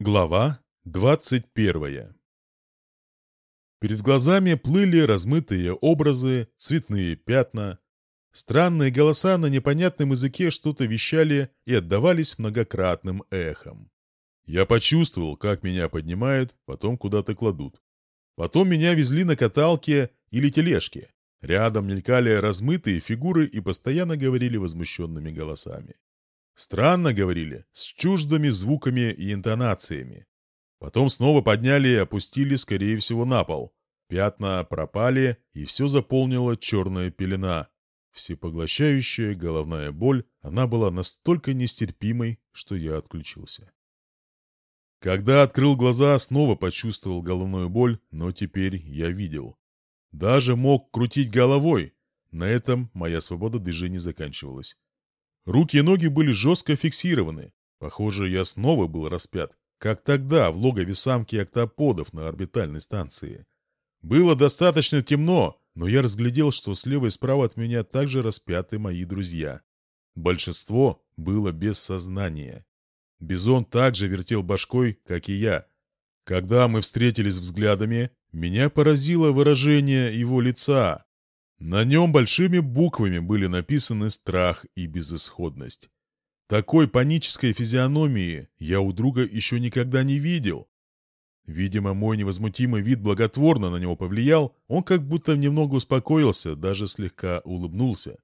Глава двадцать первая Перед глазами плыли размытые образы, цветные пятна. Странные голоса на непонятном языке что-то вещали и отдавались многократным эхом. Я почувствовал, как меня поднимают, потом куда-то кладут. Потом меня везли на каталке или тележке. Рядом мелькали размытые фигуры и постоянно говорили возмущенными голосами. Странно говорили, с чуждыми звуками и интонациями. Потом снова подняли и опустили, скорее всего, на пол. Пятна пропали, и все заполнила черная пелена. Всепоглощающая головная боль, она была настолько нестерпимой, что я отключился. Когда открыл глаза, снова почувствовал головную боль, но теперь я видел. Даже мог крутить головой. На этом моя свобода движения заканчивалась. Руки и ноги были жестко фиксированы. Похоже, я снова был распят, как тогда в логове самки октоподов на орбитальной станции. Было достаточно темно, но я разглядел, что слева и справа от меня также распяты мои друзья. Большинство было без сознания. Бизон также вертел башкой, как и я. Когда мы встретились взглядами, меня поразило выражение его лица. На нем большими буквами были написаны страх и безысходность. Такой панической физиономии я у друга еще никогда не видел. Видимо, мой невозмутимый вид благотворно на него повлиял, он как будто немного успокоился, даже слегка улыбнулся.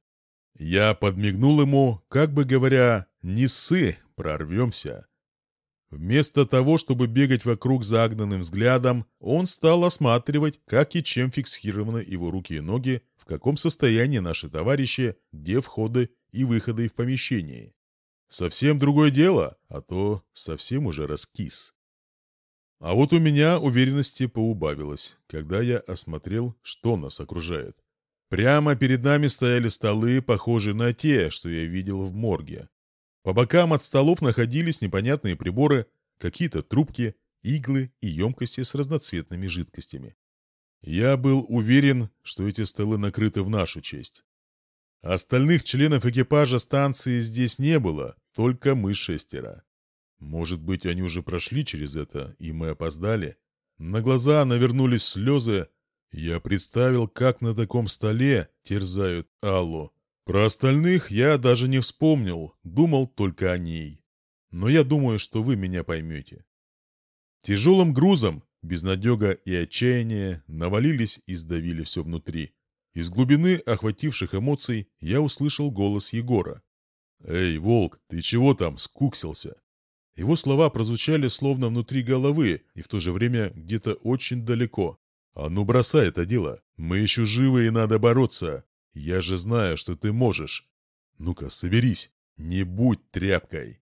Я подмигнул ему, как бы говоря, «Не ссы, прорвемся». Вместо того, чтобы бегать вокруг загнанным взглядом, он стал осматривать, как и чем фиксированы его руки и ноги, в каком состоянии наши товарищи, где входы и выходы в помещении. Совсем другое дело, а то совсем уже раскис. А вот у меня уверенности поубавилось, когда я осмотрел, что нас окружает. Прямо перед нами стояли столы, похожие на те, что я видел в морге. По бокам от столов находились непонятные приборы, какие-то трубки, иглы и емкости с разноцветными жидкостями. Я был уверен, что эти столы накрыты в нашу честь. Остальных членов экипажа станции здесь не было, только мы шестеро. Может быть, они уже прошли через это, и мы опоздали? На глаза навернулись слезы. Я представил, как на таком столе терзают Аллу. Про остальных я даже не вспомнил, думал только о ней. Но я думаю, что вы меня поймете. Тяжелым грузом Безнадега и отчаяние навалились и сдавили все внутри. Из глубины охвативших эмоций я услышал голос Егора. «Эй, волк, ты чего там, скуксился?» Его слова прозвучали словно внутри головы и в то же время где-то очень далеко. «А ну бросай это дело, мы еще живы и надо бороться. Я же знаю, что ты можешь. Ну-ка, соберись, не будь тряпкой».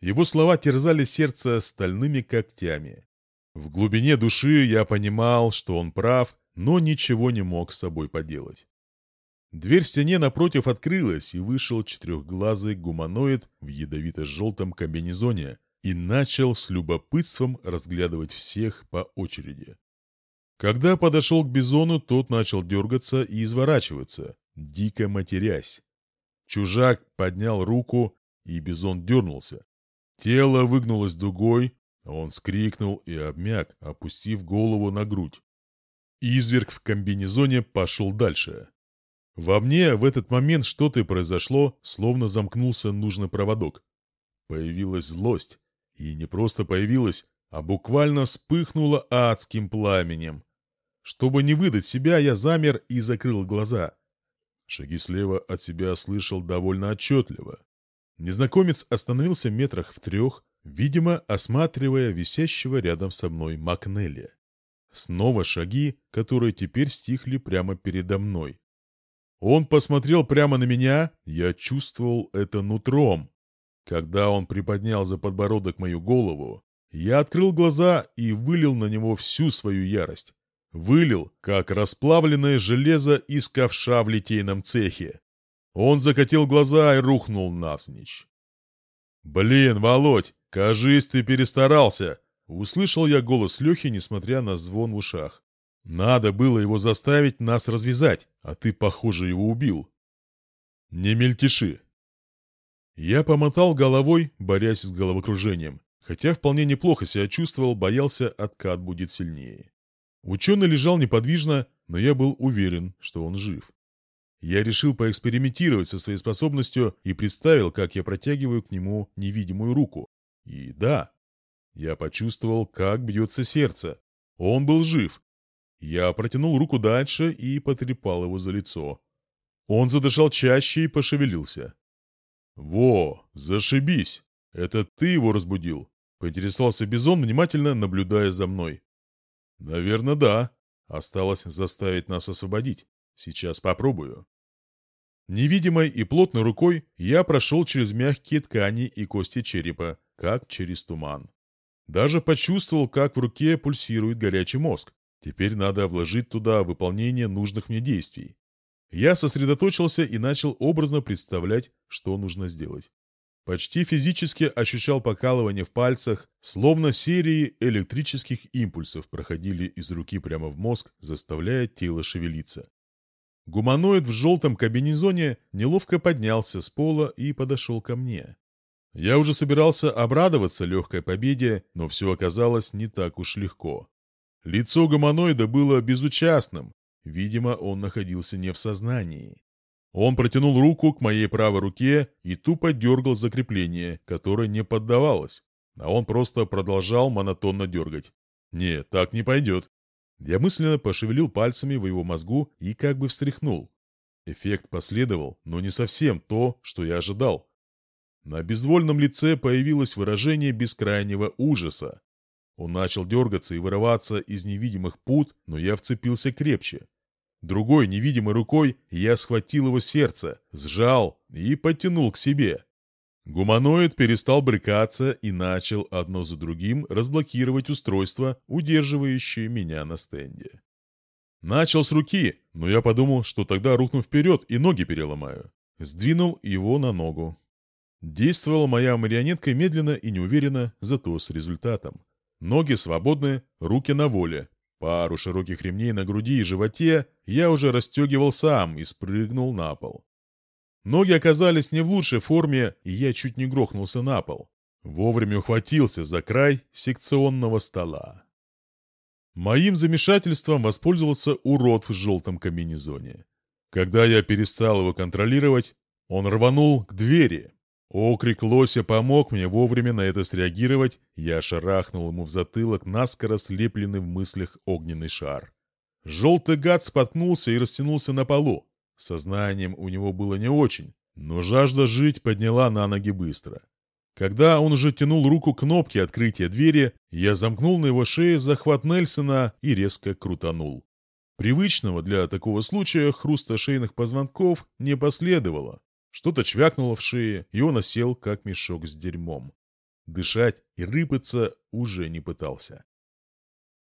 Его слова терзали сердце стальными когтями. В глубине души я понимал, что он прав, но ничего не мог с собой поделать. Дверь в стене напротив открылась, и вышел четырехглазый гуманоид в ядовито-желтом комбинезоне и начал с любопытством разглядывать всех по очереди. Когда подошел к бизону, тот начал дергаться и изворачиваться, дико матерясь. Чужак поднял руку, и бизон дернулся. Тело выгнулось дугой, он скрикнул и обмяк, опустив голову на грудь. Изверг в комбинезоне пошел дальше. Во мне в этот момент что-то произошло, словно замкнулся нужный проводок. Появилась злость. И не просто появилась, а буквально вспыхнула адским пламенем. Чтобы не выдать себя, я замер и закрыл глаза. Шаги слева от себя слышал довольно отчетливо. Незнакомец остановился метрах в трех, видимо, осматривая висящего рядом со мной Макнелли. Снова шаги, которые теперь стихли прямо передо мной. Он посмотрел прямо на меня, я чувствовал это нутром. Когда он приподнял за подбородок мою голову, я открыл глаза и вылил на него всю свою ярость. Вылил, как расплавленное железо из ковша в литейном цехе. Он закатил глаза и рухнул навзничь. «Блин, Володь, «Кажись, ты перестарался!» Услышал я голос Лехи, несмотря на звон в ушах. «Надо было его заставить нас развязать, а ты, похоже, его убил». «Не мельтеши!» Я помотал головой, борясь с головокружением. Хотя вполне неплохо себя чувствовал, боялся, откат будет сильнее. Ученый лежал неподвижно, но я был уверен, что он жив. Я решил поэкспериментировать со своей способностью и представил, как я протягиваю к нему невидимую руку. И да, я почувствовал, как бьется сердце. Он был жив. Я протянул руку дальше и потрепал его за лицо. Он задышал чаще и пошевелился. «Во, зашибись! Это ты его разбудил?» — поинтересовался Бизон, внимательно наблюдая за мной. «Наверное, да. Осталось заставить нас освободить. Сейчас попробую». Невидимой и плотной рукой я прошел через мягкие ткани и кости черепа, как через туман. Даже почувствовал, как в руке пульсирует горячий мозг. Теперь надо вложить туда выполнение нужных мне действий. Я сосредоточился и начал образно представлять, что нужно сделать. Почти физически ощущал покалывание в пальцах, словно серии электрических импульсов проходили из руки прямо в мозг, заставляя тело шевелиться. Гуманоид в желтом кабинезоне неловко поднялся с пола и подошел ко мне. Я уже собирался обрадоваться легкой победе, но все оказалось не так уж легко. Лицо гуманоида было безучастным, видимо, он находился не в сознании. Он протянул руку к моей правой руке и тупо дергал закрепление, которое не поддавалось, а он просто продолжал монотонно дергать. «Нет, так не пойдет. Я мысленно пошевелил пальцами в его мозгу и как бы встряхнул. Эффект последовал, но не совсем то, что я ожидал. На безвольном лице появилось выражение бескрайнего ужаса. Он начал дергаться и вырываться из невидимых пут, но я вцепился крепче. Другой невидимой рукой я схватил его сердце, сжал и подтянул к себе. Гуманоид перестал брыкаться и начал одно за другим разблокировать устройства, удерживающие меня на стенде. Начал с руки, но я подумал, что тогда рухну вперед и ноги переломаю. Сдвинул его на ногу. Действовала моя марионетка медленно и неуверенно, зато с результатом. Ноги свободны, руки на воле. Пару широких ремней на груди и животе я уже расстегивал сам и спрыгнул на пол. Ноги оказались не в лучшей форме, и я чуть не грохнулся на пол. Вовремя ухватился за край секционного стола. Моим замешательством воспользовался урод в желтом комбинезоне. Когда я перестал его контролировать, он рванул к двери. Окрик лося помог мне вовремя на это среагировать, я шарахнул ему в затылок наскоро слепленный в мыслях огненный шар. Желтый гад споткнулся и растянулся на полу. Сознанием у него было не очень, но жажда жить подняла на ноги быстро. Когда он уже тянул руку к кнопке открытия двери, я замкнул на его шее захват Нельсона и резко крутанул. Привычного для такого случая хруста шейных позвонков не последовало. Что-то чвякнуло в шее, и он осел, как мешок с дерьмом. Дышать и рыпаться уже не пытался.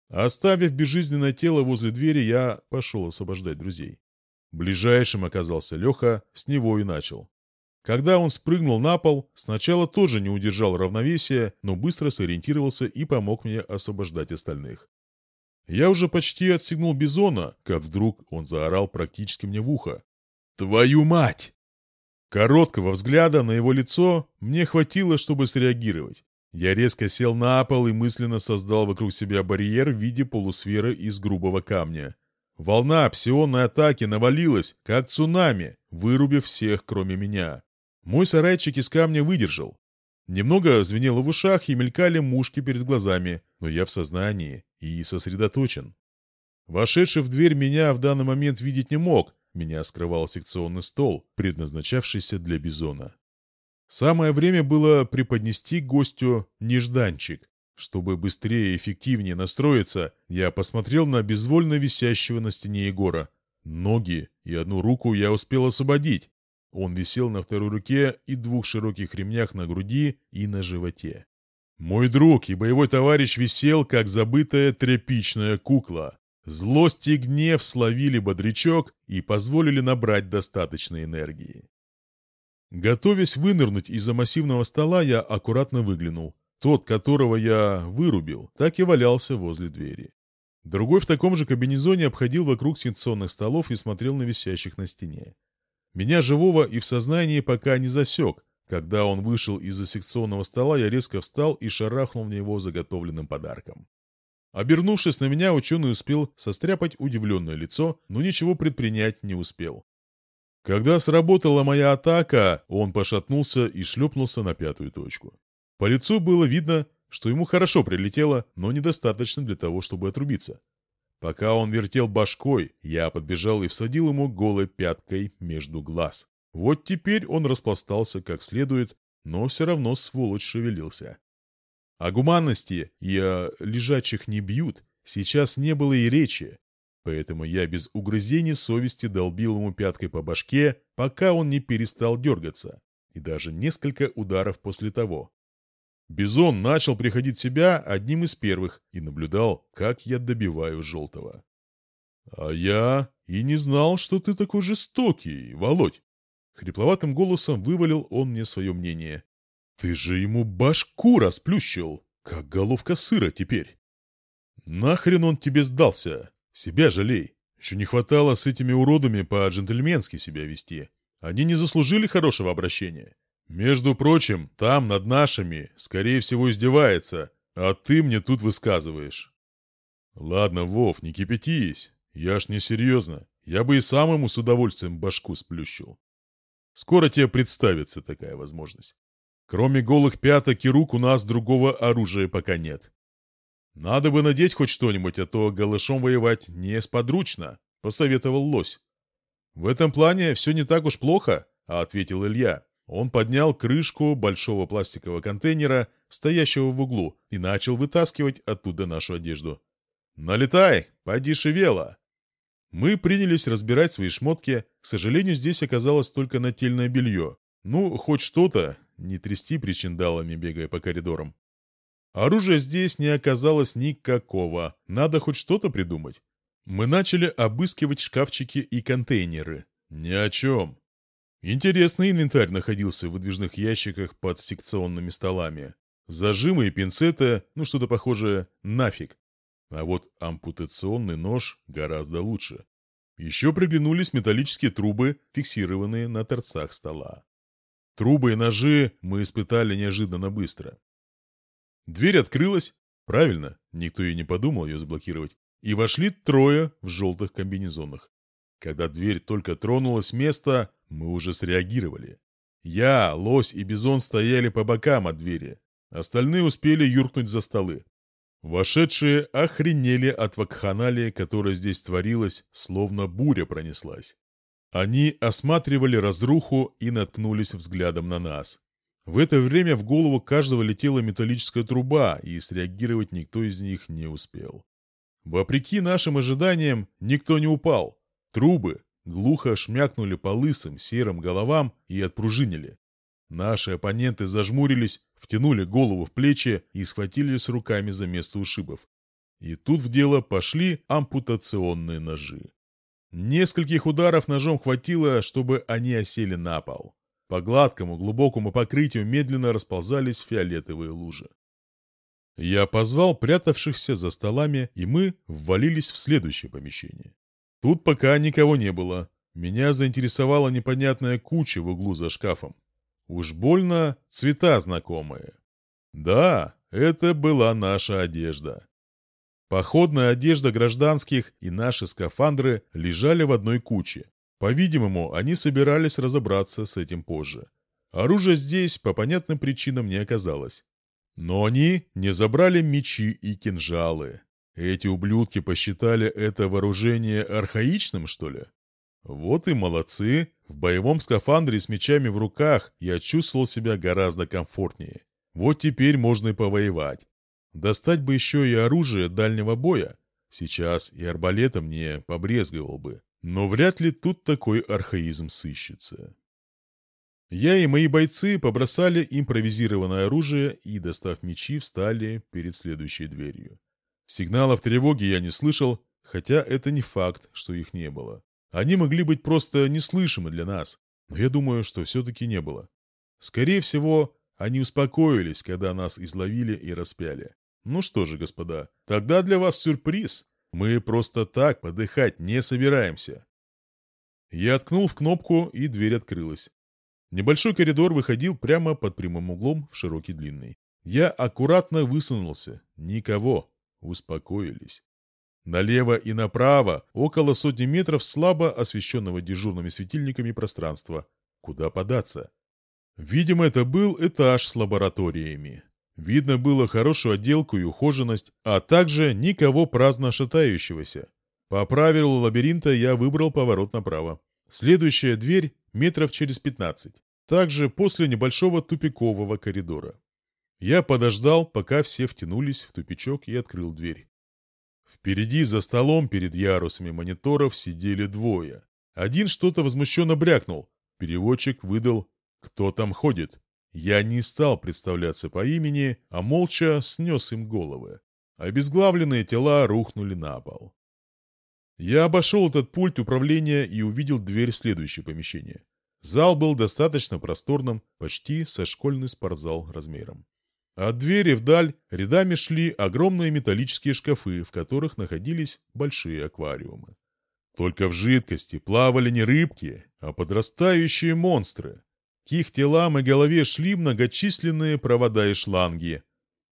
Оставив безжизненное тело возле двери, я пошел освобождать друзей. Ближайшим оказался Леха, с него и начал. Когда он спрыгнул на пол, сначала тоже не удержал равновесия, но быстро сориентировался и помог мне освобождать остальных. Я уже почти отстегнул бизона, как вдруг он заорал практически мне в ухо. «Твою мать!» Короткого взгляда на его лицо мне хватило, чтобы среагировать. Я резко сел на пол и мысленно создал вокруг себя барьер в виде полусферы из грубого камня. Волна псионной атаки навалилась, как цунами, вырубив всех, кроме меня. Мой сарайчик из камня выдержал. Немного звенело в ушах и мелькали мушки перед глазами, но я в сознании и сосредоточен. Вошедший в дверь меня в данный момент видеть не мог, меня скрывал секционный стол, предназначавшийся для бизона. Самое время было преподнести гостю нежданчик. Чтобы быстрее и эффективнее настроиться, я посмотрел на безвольно висящего на стене Егора. Ноги и одну руку я успел освободить. Он висел на второй руке и двух широких ремнях на груди и на животе. Мой друг и боевой товарищ висел, как забытая тряпичная кукла. Злость и гнев словили бодрячок и позволили набрать достаточно энергии. Готовясь вынырнуть из-за массивного стола, я аккуратно выглянул. Тот, которого я вырубил, так и валялся возле двери. Другой в таком же кабинезоне обходил вокруг секционных столов и смотрел на висящих на стене. Меня живого и в сознании пока не засек, Когда он вышел из-за секционного стола, я резко встал и шарахнул в него заготовленным подарком. Обернувшись на меня, ученый успел состряпать удивленное лицо, но ничего предпринять не успел. Когда сработала моя атака, он пошатнулся и шлепнулся на пятую точку. По лицу было видно, что ему хорошо прилетело, но недостаточно для того, чтобы отрубиться. Пока он вертел башкой, я подбежал и всадил ему голой пяткой между глаз. Вот теперь он распластался как следует, но все равно сволочь шевелился. О гуманности и о лежачих не бьют сейчас не было и речи, поэтому я без угрызений совести долбил ему пяткой по башке, пока он не перестал дергаться, и даже несколько ударов после того. Бизон начал приходить в себя одним из первых и наблюдал, как я добиваю желтого. «А я и не знал, что ты такой жестокий, Володь!» Хрипловатым голосом вывалил он мне свое мнение. «Ты же ему башку расплющил, как головка сыра теперь!» «Нахрен он тебе сдался? Себя жалей. Еще не хватало с этими уродами по-джентльменски себя вести. Они не заслужили хорошего обращения. Между прочим, там над нашими, скорее всего, издевается, а ты мне тут высказываешь». «Ладно, Вов, не кипятись. Я ж не серьезно. Я бы и сам ему с удовольствием башку сплющил. Скоро тебе представится такая возможность. Кроме голых пяток и рук у нас другого оружия пока нет. Надо бы надеть хоть что-нибудь, а то голышом воевать несподручно, — посоветовал лось. В этом плане все не так уж плохо, — ответил Илья. Он поднял крышку большого пластикового контейнера, стоящего в углу, и начал вытаскивать оттуда нашу одежду. «Налетай, поди шевела!» Мы принялись разбирать свои шмотки. К сожалению, здесь оказалось только нательное белье. Ну, хоть что-то, не трясти причиндалами, бегая по коридорам. Оружия здесь не оказалось никакого. Надо хоть что-то придумать. Мы начали обыскивать шкафчики и контейнеры. Ни о чем. Интересный инвентарь находился в выдвижных ящиках под секционными столами. Зажимы и пинцеты, ну что-то похожее, нафиг. А вот ампутационный нож гораздо лучше. Еще приглянулись металлические трубы, фиксированные на торцах стола. Трубы и ножи мы испытали неожиданно быстро. Дверь открылась. Правильно, никто и не подумал ее заблокировать. И вошли трое в желтых комбинезонах. Когда дверь только тронулась с места, мы уже среагировали. Я, лось и бизон стояли по бокам от двери. Остальные успели юркнуть за столы. Вошедшие охренели от вакханалии, которая здесь творилась, словно буря пронеслась. Они осматривали разруху и наткнулись взглядом на нас. В это время в голову каждого летела металлическая труба, и среагировать никто из них не успел. Вопреки нашим ожиданиям, никто не упал. Трубы глухо шмякнули по лысым серым головам и отпружинили. Наши оппоненты зажмурились, втянули голову в плечи и схватились руками за место ушибов. И тут в дело пошли ампутационные ножи. Нескольких ударов ножом хватило, чтобы они осели на пол. По гладкому, глубокому покрытию медленно расползались фиолетовые лужи. Я позвал прятавшихся за столами, и мы ввалились в следующее помещение. Тут пока никого не было. Меня заинтересовала непонятная куча в углу за шкафом. Уж больно цвета знакомые. Да, это была наша одежда. Походная одежда гражданских и наши скафандры лежали в одной куче. По-видимому, они собирались разобраться с этим позже. Оружия здесь по понятным причинам не оказалось. Но они не забрали мечи и кинжалы. Эти ублюдки посчитали это вооружение архаичным, что ли? Вот и молодцы. В боевом скафандре с мечами в руках я чувствовал себя гораздо комфортнее. Вот теперь можно и повоевать. Достать бы еще и оружие дальнего боя. Сейчас и арбалетом не побрезговал бы. Но вряд ли тут такой архаизм сыщется. Я и мои бойцы побросали импровизированное оружие и, достав мечи, встали перед следующей дверью. Сигналов тревоги я не слышал, хотя это не факт, что их не было. Они могли быть просто неслышимы для нас, но я думаю, что все-таки не было. Скорее всего, они успокоились, когда нас изловили и распяли. Ну что же, господа, тогда для вас сюрприз. Мы просто так подыхать не собираемся. Я ткнул в кнопку, и дверь открылась. Небольшой коридор выходил прямо под прямым углом в широкий длинный. Я аккуратно высунулся. Никого. Успокоились. Налево и направо, около сотни метров слабо освещенного дежурными светильниками пространства. Куда податься? Видимо, это был этаж с лабораториями. Видно было хорошую отделку и ухоженность, а также никого праздно шатающегося. По правилу лабиринта я выбрал поворот направо. Следующая дверь метров через 15. Также после небольшого тупикового коридора. Я подождал, пока все втянулись в тупичок и открыл дверь. Впереди за столом перед ярусами мониторов сидели двое. Один что-то возмущенно брякнул. Переводчик выдал «Кто там ходит?». Я не стал представляться по имени, а молча снес им головы. Обезглавленные тела рухнули на пол. Я обошел этот пульт управления и увидел дверь в следующее помещение. Зал был достаточно просторным, почти со школьный спортзал размером. От двери вдаль рядами шли огромные металлические шкафы, в которых находились большие аквариумы. Только в жидкости плавали не рыбки, а подрастающие монстры. К их телам и голове шли многочисленные провода и шланги.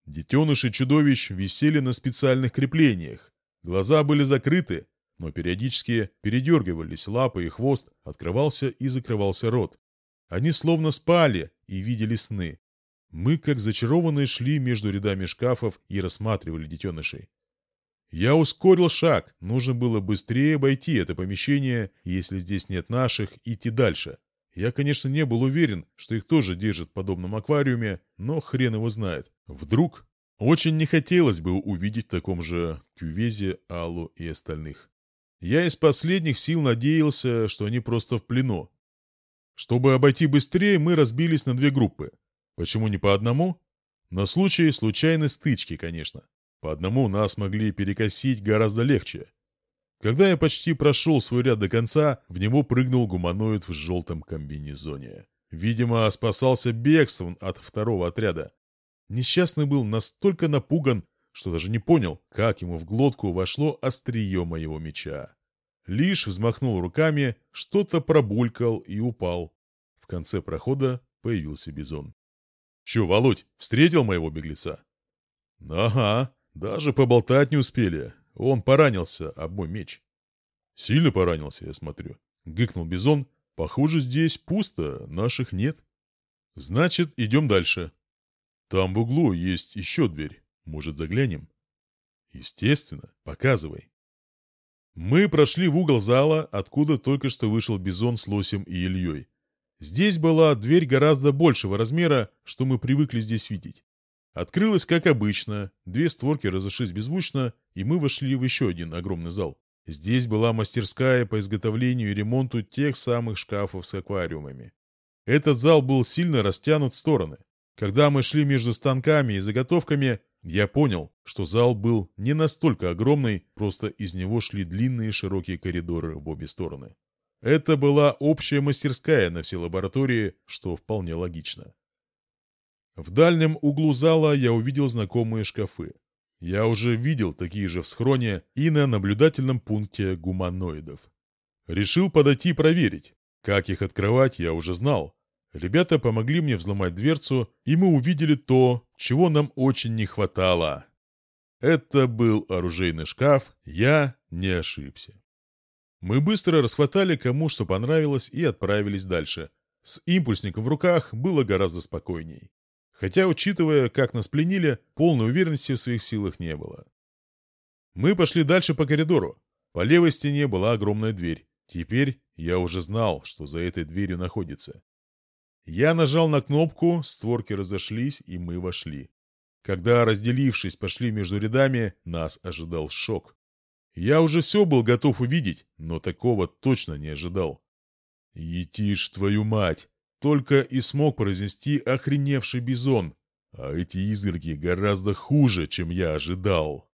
Детеныши чудовищ висели на специальных креплениях. Глаза были закрыты, но периодически передергивались лапы и хвост, открывался и закрывался рот. Они словно спали и видели сны. Мы, как зачарованные, шли между рядами шкафов и рассматривали детенышей. Я ускорил шаг, нужно было быстрее обойти это помещение, если здесь нет наших, идти дальше. Я, конечно, не был уверен, что их тоже держат в подобном аквариуме, но хрен его знает. Вдруг? Очень не хотелось бы увидеть в таком же кювезе Аллу и остальных. Я из последних сил надеялся, что они просто в плену. Чтобы обойти быстрее, мы разбились на две группы. Почему не по одному? На случай случайной стычки, конечно. По одному нас могли перекосить гораздо легче. Когда я почти прошел свой ряд до конца, в него прыгнул гуманоид в желтом комбинезоне. Видимо, спасался бегством от второго отряда. Несчастный был настолько напуган, что даже не понял, как ему в глотку вошло острие моего меча. Лишь взмахнул руками, что-то пробулькал и упал. В конце прохода появился бизон. Че, Володь, встретил моего беглеца? Ага, даже поболтать не успели. Он поранился об мой меч. Сильно поранился, я смотрю. Гыкнул Бизон. Похоже, здесь пусто, наших нет. Значит, идем дальше. Там в углу есть еще дверь. Может, заглянем? Естественно, показывай. Мы прошли в угол зала, откуда только что вышел Бизон с Лосем и Ильей. Здесь была дверь гораздо большего размера, что мы привыкли здесь видеть. Открылась, как обычно, две створки разошлись беззвучно, и мы вошли в еще один огромный зал. Здесь была мастерская по изготовлению и ремонту тех самых шкафов с аквариумами. Этот зал был сильно растянут в стороны. Когда мы шли между станками и заготовками, я понял, что зал был не настолько огромный, просто из него шли длинные широкие коридоры в обе стороны. Это была общая мастерская на все лаборатории, что вполне логично. В дальнем углу зала я увидел знакомые шкафы. Я уже видел такие же в схроне и на наблюдательном пункте гуманоидов. Решил подойти проверить. Как их открывать, я уже знал. Ребята помогли мне взломать дверцу, и мы увидели то, чего нам очень не хватало. Это был оружейный шкаф, я не ошибся. Мы быстро расхватали кому что понравилось и отправились дальше. С импульсником в руках было гораздо спокойней. Хотя, учитывая, как нас пленили, полной уверенности в своих силах не было. Мы пошли дальше по коридору. По левой стене была огромная дверь. Теперь я уже знал, что за этой дверью находится. Я нажал на кнопку, створки разошлись, и мы вошли. Когда, разделившись, пошли между рядами, нас ожидал шок. Я уже все был готов увидеть, но такого точно не ожидал. «Етишь, твою мать!» Только и смог произнести охреневший бизон. А эти изгорги гораздо хуже, чем я ожидал.